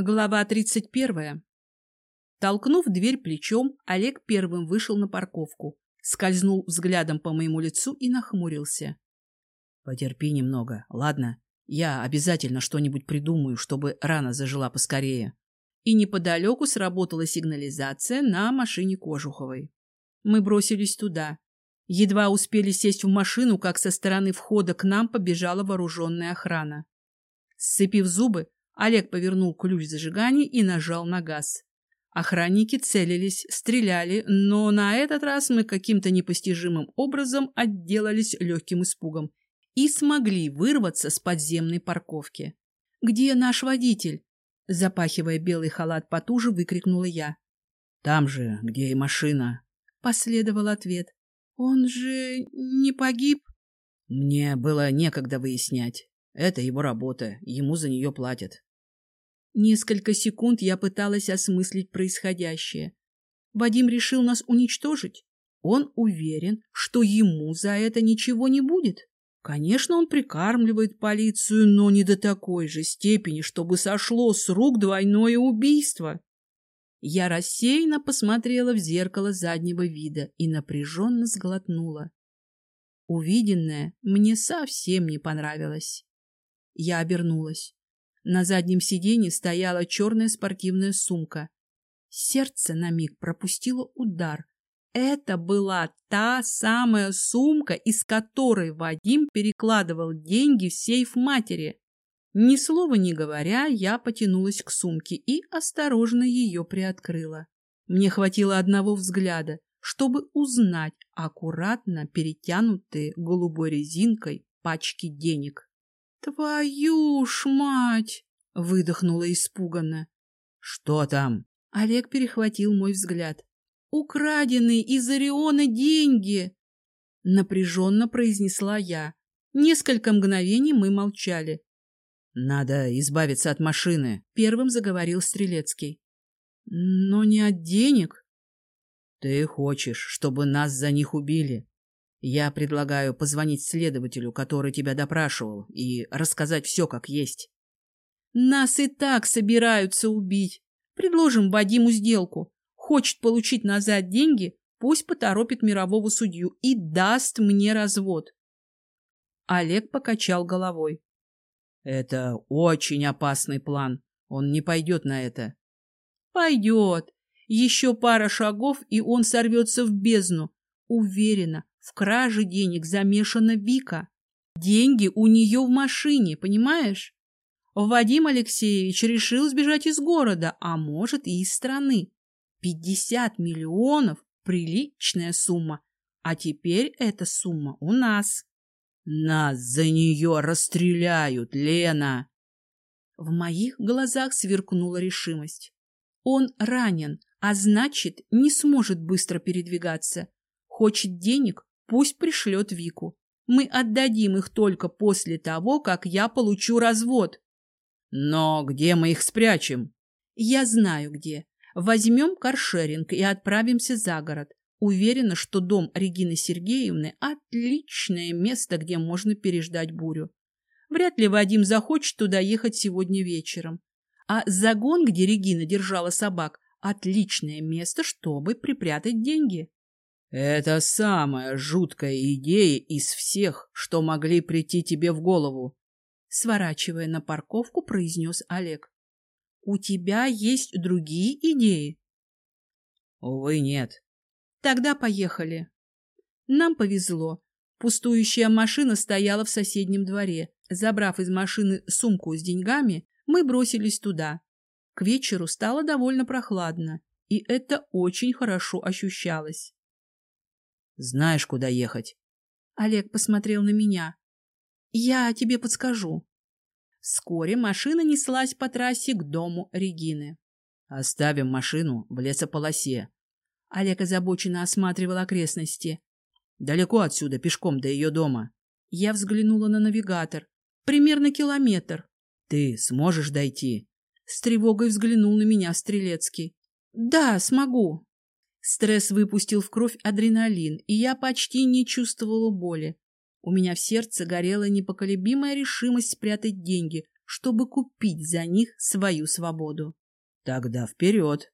Глава 31. Толкнув дверь плечом, Олег первым вышел на парковку, скользнул взглядом по моему лицу и нахмурился. Потерпи немного, ладно? Я обязательно что-нибудь придумаю, чтобы рана зажила поскорее. И неподалеку сработала сигнализация на машине Кожуховой. Мы бросились туда. Едва успели сесть в машину, как со стороны входа к нам побежала вооруженная охрана. Сцепив зубы, Олег повернул ключ зажигания и нажал на газ. Охранники целились, стреляли, но на этот раз мы каким-то непостижимым образом отделались легким испугом и смогли вырваться с подземной парковки. «Где наш водитель?» Запахивая белый халат потуже, выкрикнула я. «Там же, где и машина», — последовал ответ. «Он же не погиб?» «Мне было некогда выяснять. Это его работа, ему за нее платят. Несколько секунд я пыталась осмыслить происходящее. Вадим решил нас уничтожить? Он уверен, что ему за это ничего не будет. Конечно, он прикармливает полицию, но не до такой же степени, чтобы сошло с рук двойное убийство. Я рассеянно посмотрела в зеркало заднего вида и напряженно сглотнула. Увиденное мне совсем не понравилось. Я обернулась. На заднем сиденье стояла черная спортивная сумка. Сердце на миг пропустило удар. Это была та самая сумка, из которой Вадим перекладывал деньги в сейф матери. Ни слова не говоря, я потянулась к сумке и осторожно ее приоткрыла. Мне хватило одного взгляда, чтобы узнать аккуратно перетянутые голубой резинкой пачки денег. «Твою ж мать!» — выдохнула испуганно. «Что там?» Олег перехватил мой взгляд. «Украденные из Ориона деньги!» Напряженно произнесла я. Несколько мгновений мы молчали. «Надо избавиться от машины», — первым заговорил Стрелецкий. «Но не от денег». «Ты хочешь, чтобы нас за них убили?» Я предлагаю позвонить следователю, который тебя допрашивал, и рассказать все как есть. Нас и так собираются убить. Предложим Вадиму сделку. Хочет получить назад деньги, пусть поторопит мирового судью и даст мне развод. Олег покачал головой. Это очень опасный план. Он не пойдет на это. Пойдет. Еще пара шагов, и он сорвется в бездну. Уверена, в краже денег замешана Вика. Деньги у нее в машине, понимаешь? Вадим Алексеевич решил сбежать из города, а может и из страны. Пятьдесят миллионов – приличная сумма. А теперь эта сумма у нас. Нас за нее расстреляют, Лена. В моих глазах сверкнула решимость. Он ранен, а значит, не сможет быстро передвигаться. Хочет денег, Пусть пришлет Вику. Мы отдадим их только после того, как я получу развод. Но где мы их спрячем? Я знаю где. Возьмем каршеринг и отправимся за город. Уверена, что дом Регины Сергеевны – отличное место, где можно переждать бурю. Вряд ли Вадим захочет туда ехать сегодня вечером. А загон, где Регина держала собак – отличное место, чтобы припрятать деньги. Это самая жуткая идея из всех, что могли прийти тебе в голову. Сворачивая на парковку, произнес Олег. У тебя есть другие идеи? Увы, нет. Тогда поехали. Нам повезло. Пустующая машина стояла в соседнем дворе. Забрав из машины сумку с деньгами, мы бросились туда. К вечеру стало довольно прохладно, и это очень хорошо ощущалось. Знаешь, куда ехать. Олег посмотрел на меня. Я тебе подскажу. Вскоре машина неслась по трассе к дому Регины. Оставим машину в лесополосе. Олег озабоченно осматривал окрестности. Далеко отсюда, пешком до ее дома. Я взглянула на навигатор. Примерно километр. Ты сможешь дойти? С тревогой взглянул на меня Стрелецкий. Да, смогу. Стресс выпустил в кровь адреналин, и я почти не чувствовала боли. У меня в сердце горела непоколебимая решимость спрятать деньги, чтобы купить за них свою свободу. Тогда вперед.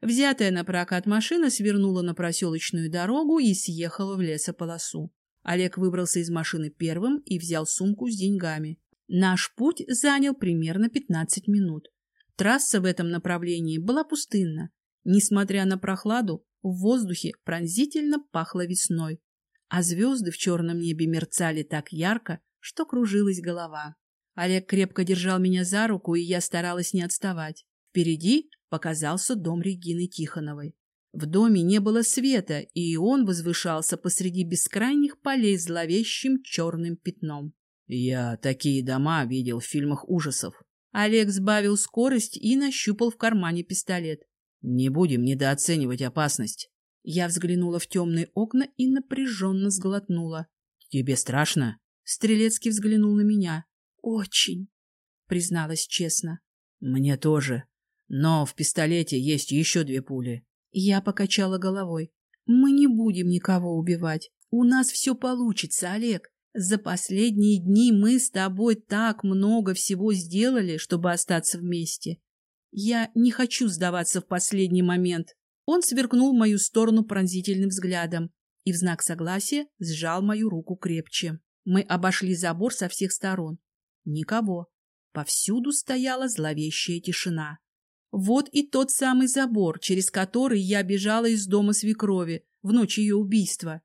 Взятая на прокат машина свернула на проселочную дорогу и съехала в лесополосу. Олег выбрался из машины первым и взял сумку с деньгами. Наш путь занял примерно 15 минут. Трасса в этом направлении была пустынна. Несмотря на прохладу, в воздухе пронзительно пахло весной, а звезды в черном небе мерцали так ярко, что кружилась голова. Олег крепко держал меня за руку, и я старалась не отставать. Впереди показался дом Регины Тихоновой. В доме не было света, и он возвышался посреди бескрайних полей зловещим черным пятном. Я такие дома видел в фильмах ужасов. Олег сбавил скорость и нащупал в кармане пистолет. Не будем недооценивать опасность. Я взглянула в темные окна и напряженно сглотнула. Тебе страшно? Стрелецкий взглянул на меня. Очень, призналась честно. Мне тоже. Но в пистолете есть еще две пули. Я покачала головой. Мы не будем никого убивать. У нас все получится, Олег. За последние дни мы с тобой так много всего сделали, чтобы остаться вместе. Я не хочу сдаваться в последний момент. Он сверкнул в мою сторону пронзительным взглядом и в знак согласия сжал мою руку крепче. Мы обошли забор со всех сторон. Никого. Повсюду стояла зловещая тишина. Вот и тот самый забор, через который я бежала из дома свекрови в ночь ее убийства.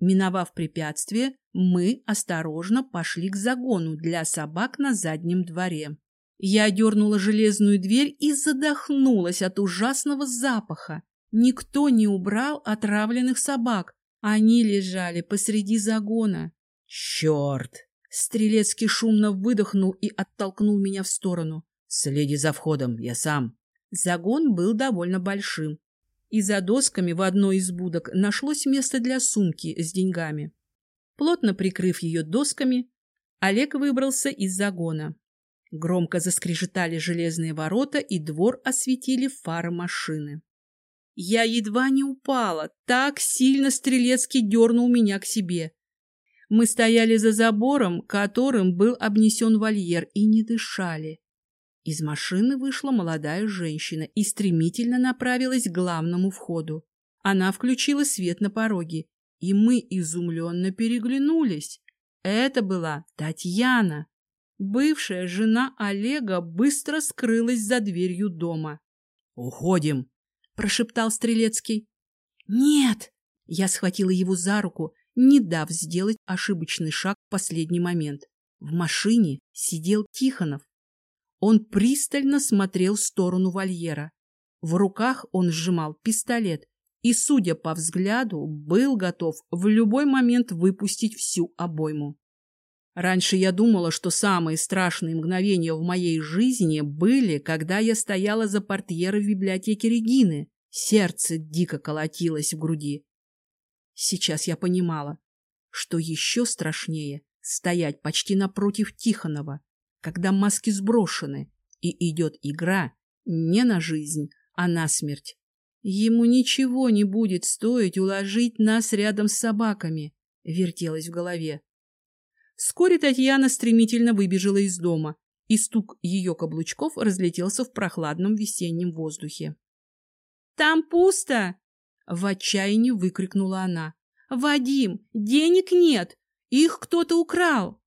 Миновав препятствие, мы осторожно пошли к загону для собак на заднем дворе. Я дернула железную дверь и задохнулась от ужасного запаха. Никто не убрал отравленных собак. Они лежали посреди загона. «Черт!» Стрелецкий шумно выдохнул и оттолкнул меня в сторону. «Следи за входом, я сам». Загон был довольно большим. И за досками в одной из будок нашлось место для сумки с деньгами. Плотно прикрыв ее досками, Олег выбрался из загона. Громко заскрежетали железные ворота, и двор осветили фары машины. Я едва не упала, так сильно Стрелецкий дернул меня к себе. Мы стояли за забором, которым был обнесен вольер, и не дышали. Из машины вышла молодая женщина и стремительно направилась к главному входу. Она включила свет на пороге, и мы изумленно переглянулись. Это была Татьяна. Бывшая жена Олега быстро скрылась за дверью дома. «Уходим!» — прошептал Стрелецкий. «Нет!» — я схватила его за руку, не дав сделать ошибочный шаг в последний момент. В машине сидел Тихонов. Он пристально смотрел в сторону вольера. В руках он сжимал пистолет и, судя по взгляду, был готов в любой момент выпустить всю обойму. Раньше я думала, что самые страшные мгновения в моей жизни были, когда я стояла за портьерой в библиотеке Регины. Сердце дико колотилось в груди. Сейчас я понимала, что еще страшнее стоять почти напротив Тихонова, когда маски сброшены, и идет игра не на жизнь, а на смерть. Ему ничего не будет стоить уложить нас рядом с собаками, вертелось в голове. Вскоре Татьяна стремительно выбежала из дома, и стук ее каблучков разлетелся в прохладном весеннем воздухе. «Там пусто!» — в отчаянии выкрикнула она. «Вадим, денег нет! Их кто-то украл!»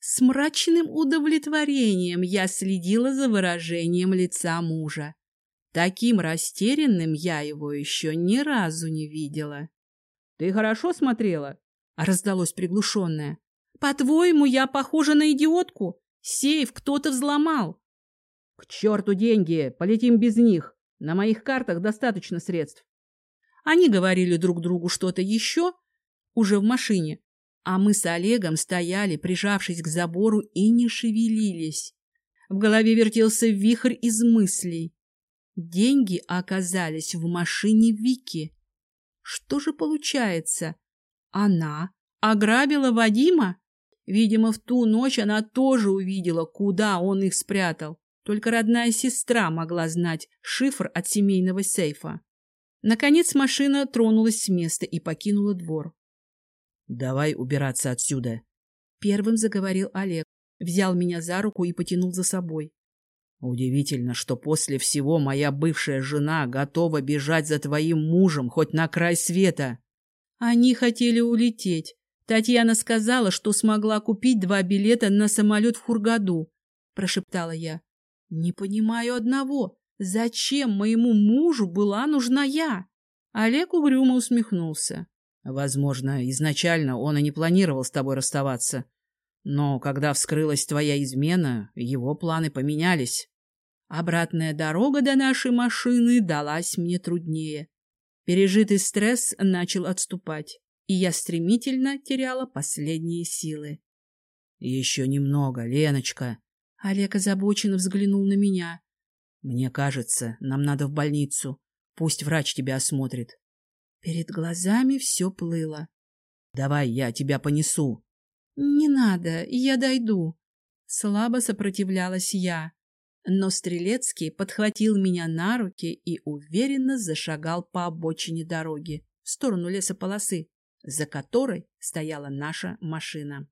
С мрачным удовлетворением я следила за выражением лица мужа. Таким растерянным я его еще ни разу не видела. — Ты хорошо смотрела? — раздалось приглушенное. По-твоему, я похожа на идиотку? Сейф кто-то взломал. К черту деньги, полетим без них. На моих картах достаточно средств. Они говорили друг другу что-то еще, уже в машине, а мы с Олегом стояли, прижавшись к забору, и не шевелились. В голове вертелся вихрь из мыслей. Деньги оказались в машине Вики. Что же получается? Она ограбила Вадима? Видимо, в ту ночь она тоже увидела, куда он их спрятал. Только родная сестра могла знать шифр от семейного сейфа. Наконец машина тронулась с места и покинула двор. — Давай убираться отсюда. Первым заговорил Олег. взял меня за руку и потянул за собой. Удивительно, что после всего моя бывшая жена готова бежать за твоим мужем хоть на край света. Они хотели улететь. Татьяна сказала, что смогла купить два билета на самолет в Хургаду, прошептала я. Не понимаю одного. Зачем моему мужу была нужна я? Олег угрюмо усмехнулся. Возможно, изначально он и не планировал с тобой расставаться. Но когда вскрылась твоя измена, его планы поменялись. Обратная дорога до нашей машины далась мне труднее. Пережитый стресс начал отступать, и я стремительно теряла последние силы. — Еще немного, Леночка. Олег озабоченно взглянул на меня. — Мне кажется, нам надо в больницу. Пусть врач тебя осмотрит. Перед глазами все плыло. — Давай я тебя понесу. — Не надо, я дойду. Слабо сопротивлялась я. Но Стрелецкий подхватил меня на руки и уверенно зашагал по обочине дороги в сторону лесополосы, за которой стояла наша машина.